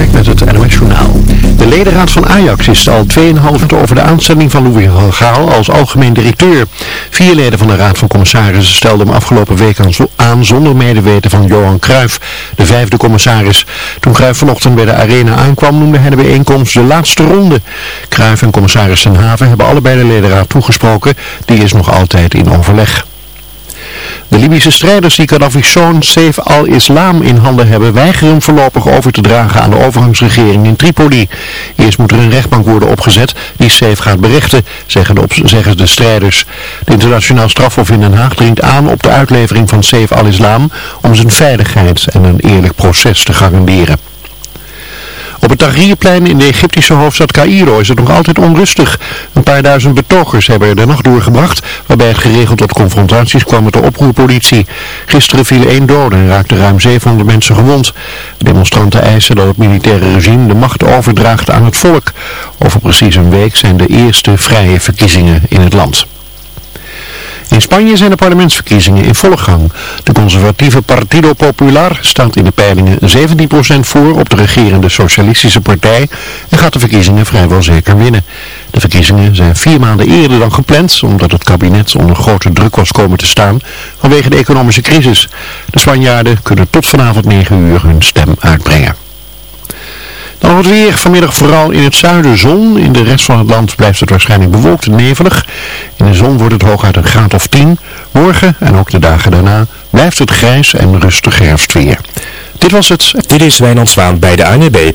Met het NOS Journaal. De ledenraad van Ajax is al 2,5 uur over de aanstelling van Louis van Gaal als algemeen directeur. Vier leden van de raad van commissarissen stelden hem afgelopen week aan zonder medeweten van Johan Cruijff, de vijfde commissaris. Toen Cruijff vanochtend bij de arena aankwam noemde hij de bijeenkomst de laatste ronde. Cruijff en commissaris Ten Haven hebben allebei de ledenraad toegesproken. Die is nog altijd in overleg. De Libische strijders die Gaddafi's zoon Saif al-Islam in handen hebben weigeren hem voorlopig over te dragen aan de overgangsregering in Tripoli. Eerst moet er een rechtbank worden opgezet die Saif gaat berichten, zeggen de, zeggen de strijders. De internationaal strafhof in Den Haag dringt aan op de uitlevering van Saif al-Islam om zijn veiligheid en een eerlijk proces te garanderen. Op het Tahrirplein in de Egyptische hoofdstad Cairo is het nog altijd onrustig. Een paar duizend betogers hebben er de nacht doorgebracht, waarbij het geregeld tot confrontaties kwam met de oproerpolitie. Gisteren viel één dode en raakten ruim 700 mensen gewond. demonstranten eisen dat het militaire regime de macht overdraagt aan het volk. Over precies een week zijn de eerste vrije verkiezingen in het land. In Spanje zijn de parlementsverkiezingen in volle gang. De conservatieve Partido Popular staat in de peilingen 17% voor op de regerende Socialistische Partij en gaat de verkiezingen vrijwel zeker winnen. De verkiezingen zijn vier maanden eerder dan gepland, omdat het kabinet onder grote druk was komen te staan vanwege de economische crisis. De Spanjaarden kunnen tot vanavond 9 uur hun stem uitbrengen. Dan het weer. Vanmiddag vooral in het zuiden zon. In de rest van het land blijft het waarschijnlijk bewolkt en nevelig. In de zon wordt het hooguit een graad of 10. Morgen en ook de dagen daarna blijft het grijs en rustig herfstweer. Dit was het. Dit is Wijnand Zwaan bij de ANWB.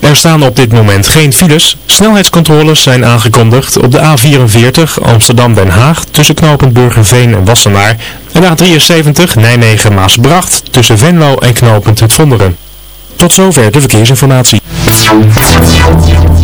Er staan op dit moment geen files. Snelheidscontroles zijn aangekondigd op de A44 Amsterdam-Den Haag tussen knooppunt Burgerveen en Wassenaar. En de A73 Nijmegen-Maasbracht tussen Venlo en knooppunt Het Vonderen. Tot zover de verkeersinformatie. Thank you.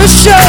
worship.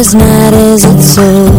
as mad as it's so.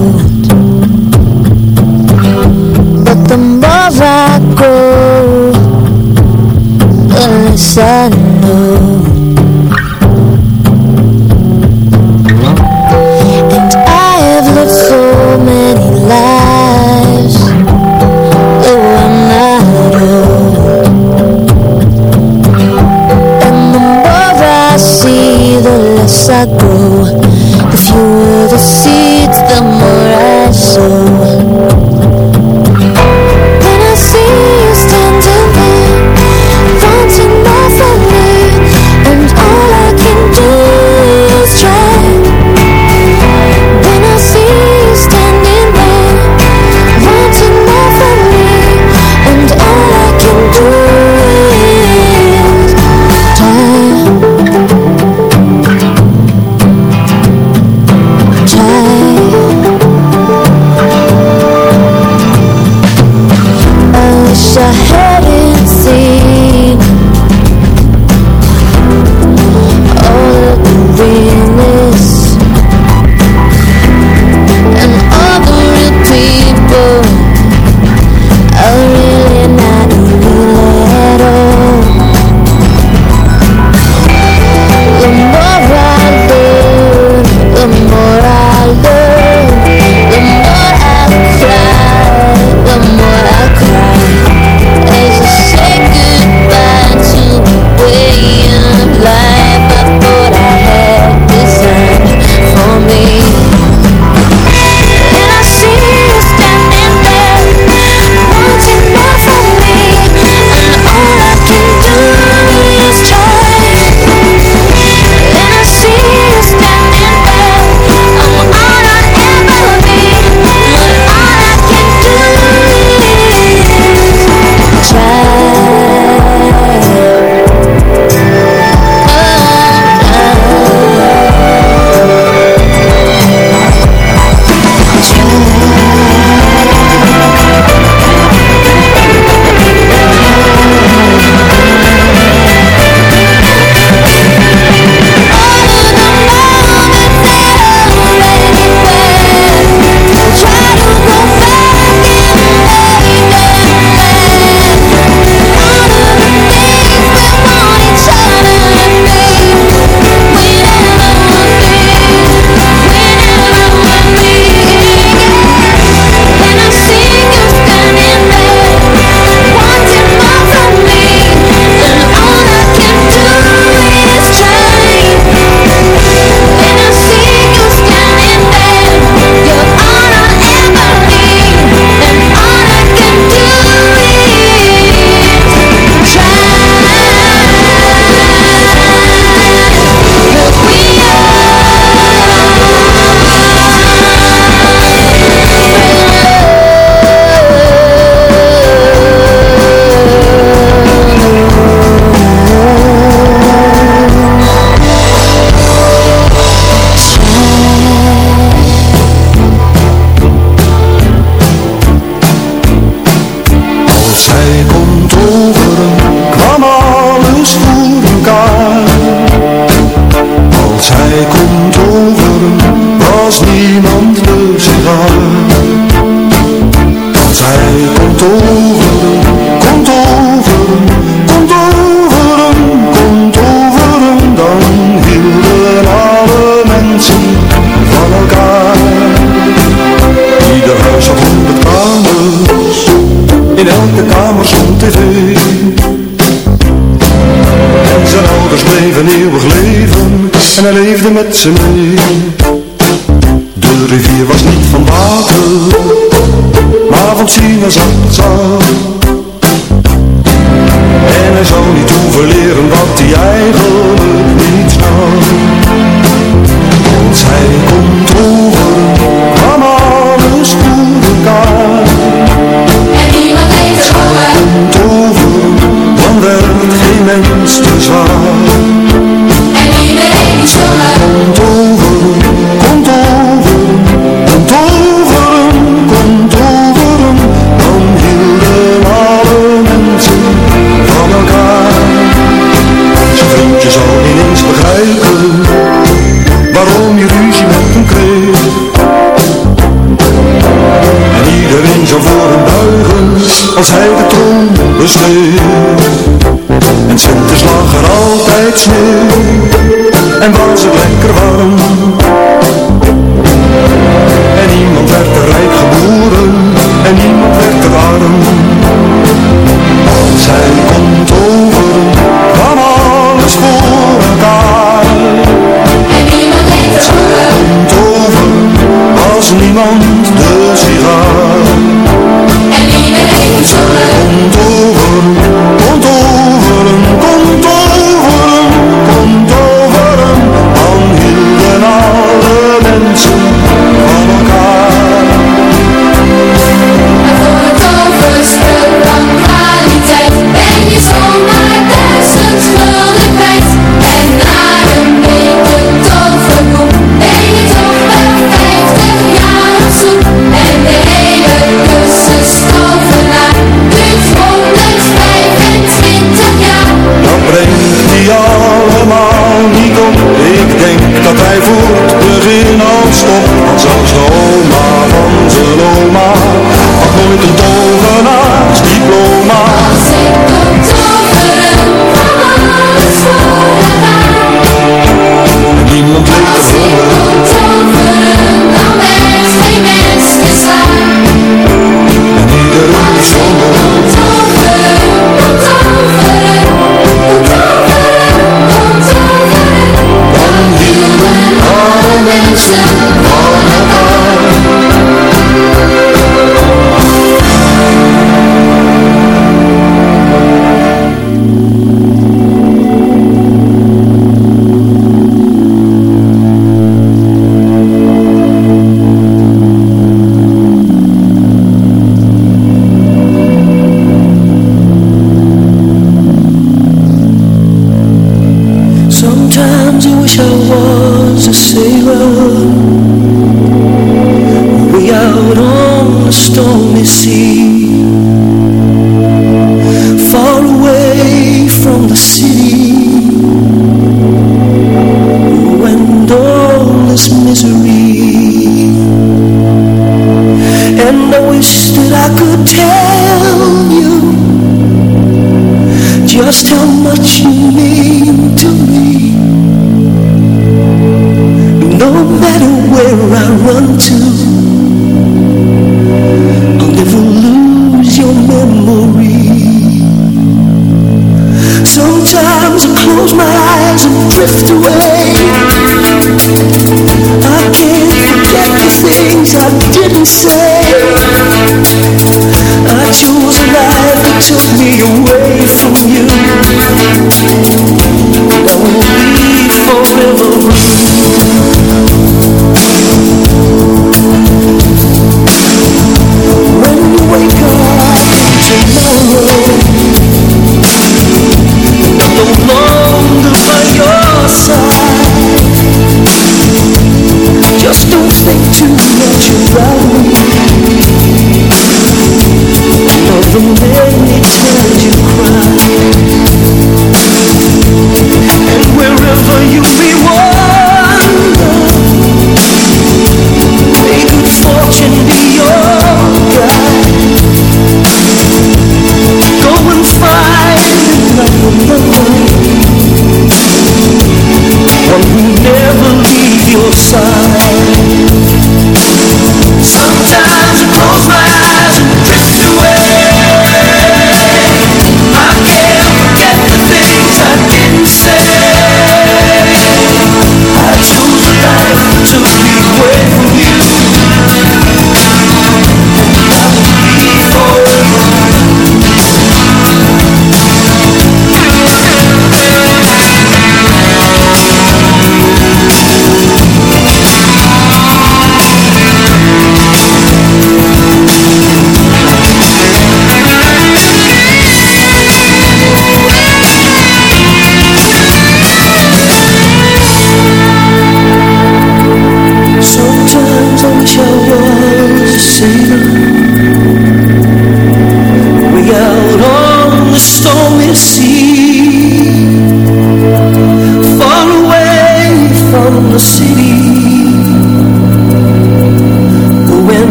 Altijd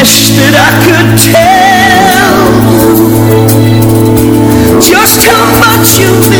wish that I could tell you just how much you mean.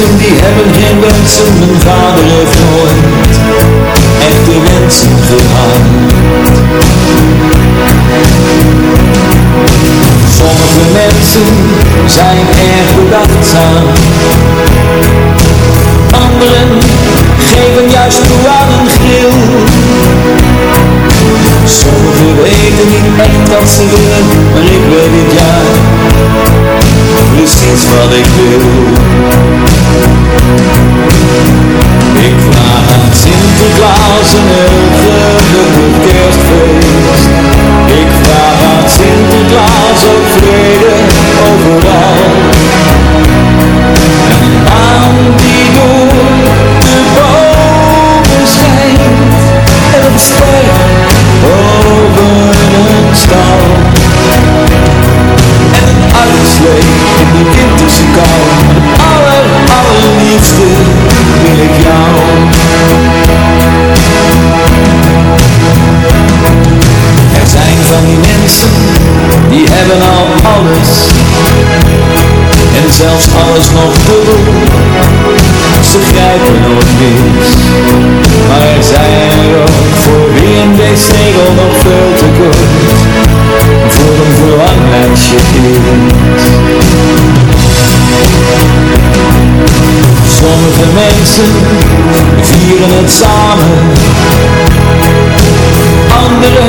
die hebben geen wensen, mijn vader heeft nooit echte wensen gehad. Sommige mensen zijn erg bedachtzaam, anderen geven juist toe aan een gril. Sommigen weten niet echt wat ze willen, maar ik weet het ja precies wat ik wil. Ik vraag aan Sinterklaas een heel gelukkig kerstfeest. Ik vraag aan Sinterklaas ook geven al alles. En zelfs alles nog doen, Ze grijpen nooit mis Maar er zijn er ook voor wie in deze regel nog veel te kort. Voor een verlanglijstje is. Sommige mensen vieren het samen. Andere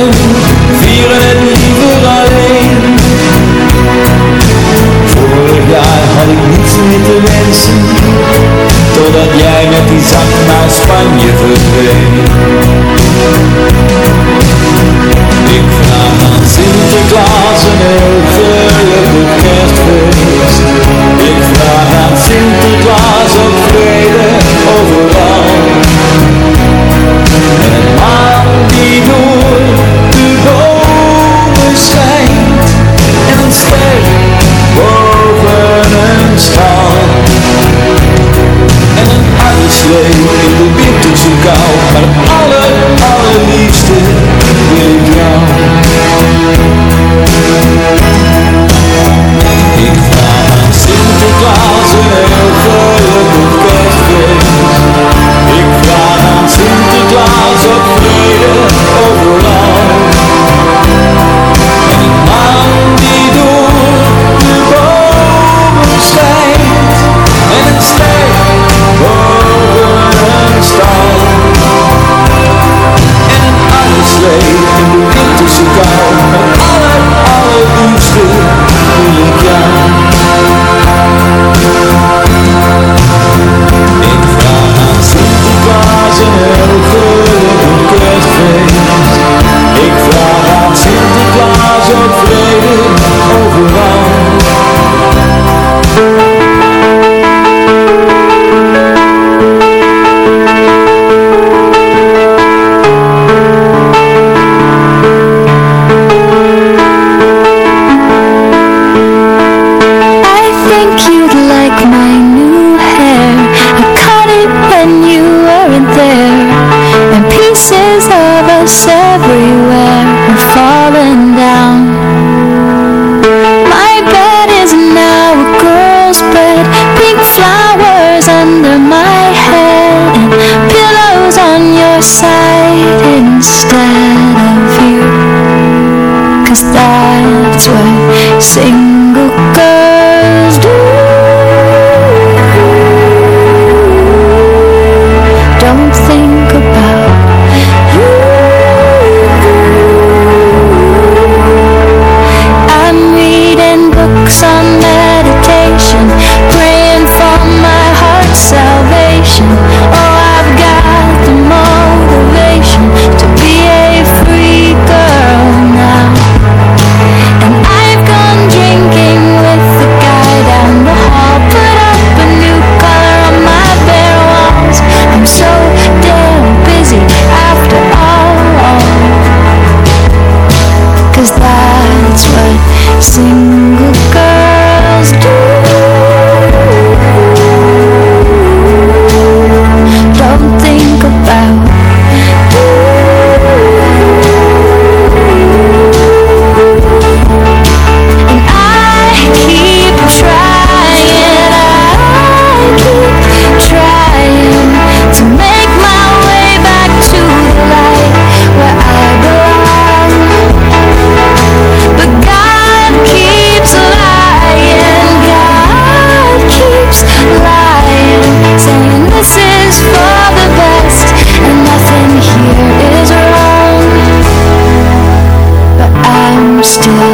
still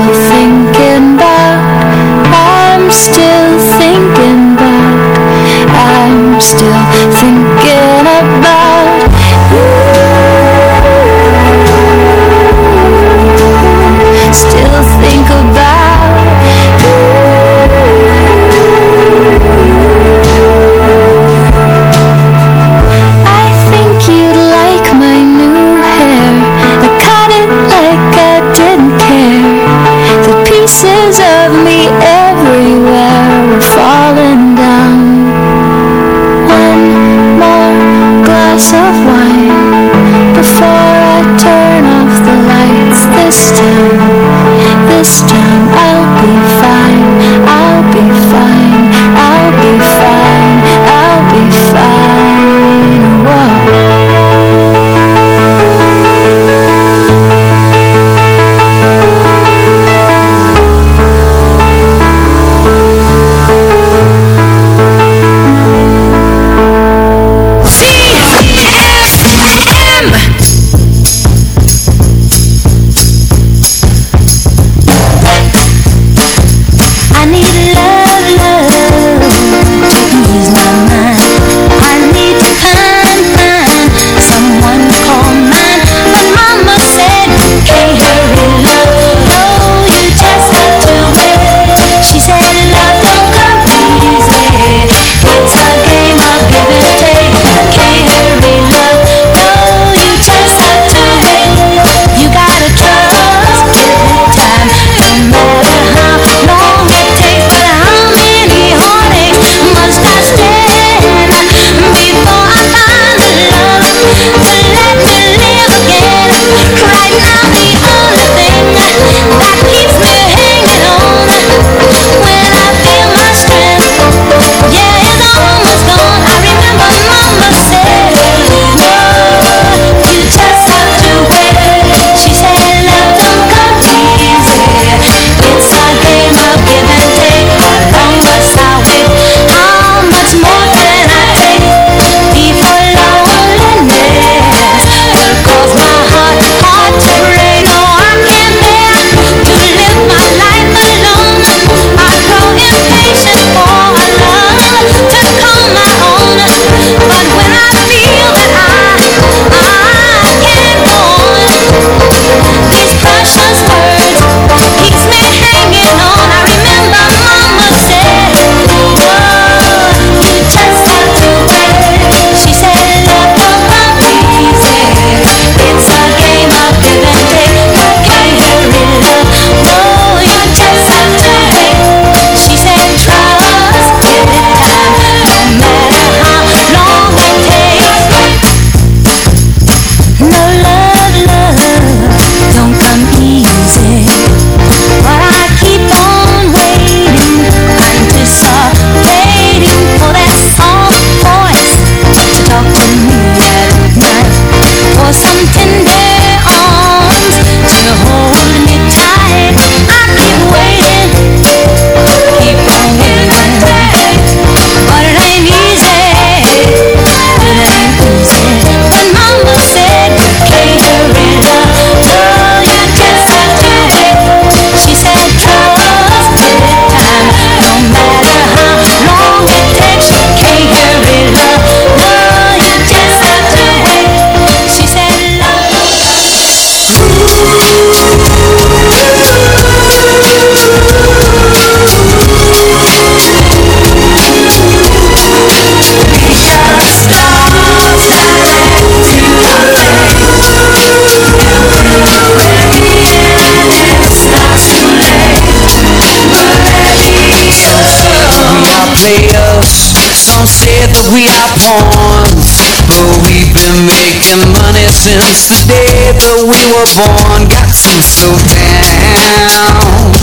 born, gotta feel so down.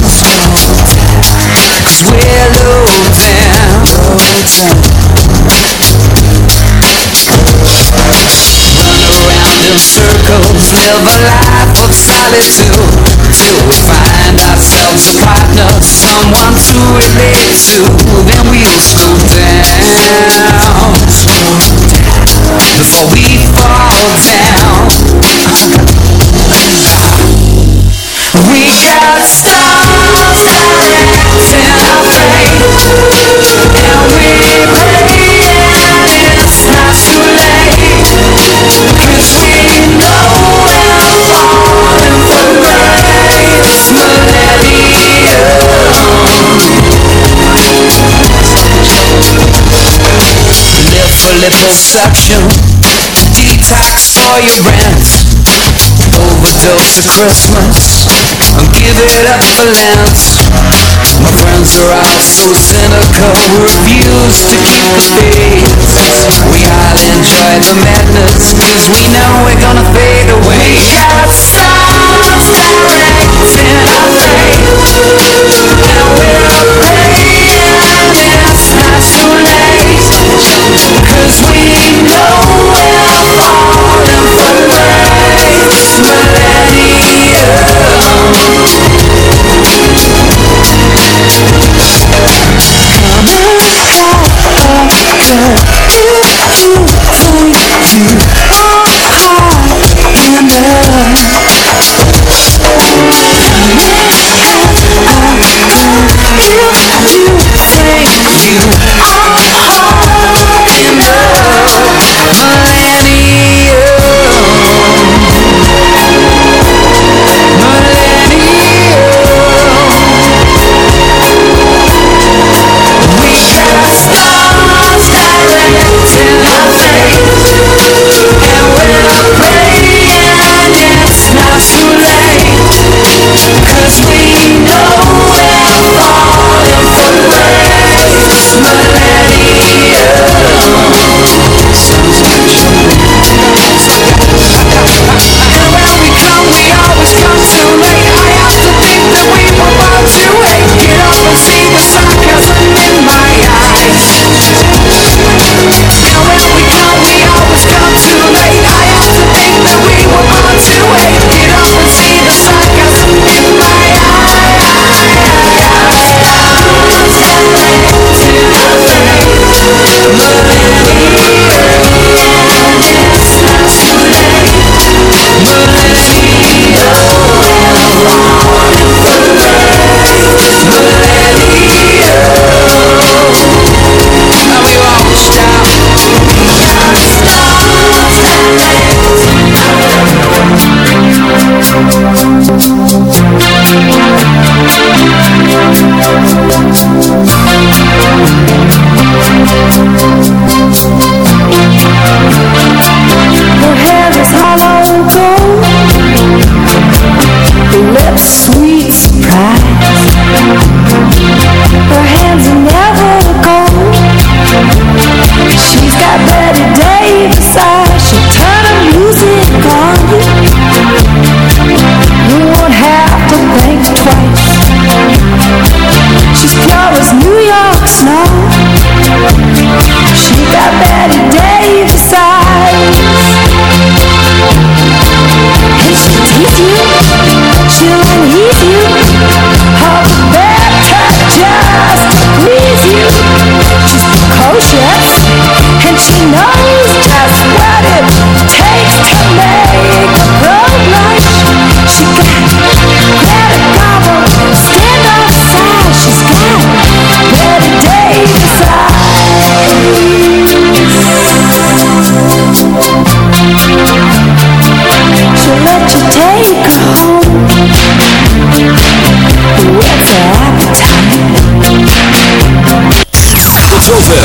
Cause we're low down. Run around in circles, live a life of solitude. Till we find ourselves a partner, someone to relate to. Then we'll slow down. Before we fall down. your lips suction Detox for your rants Overdose of Christmas. And give it up for Lent. My friends are all so cynical We refuse to keep the faith. We all enjoy the madness Cause we know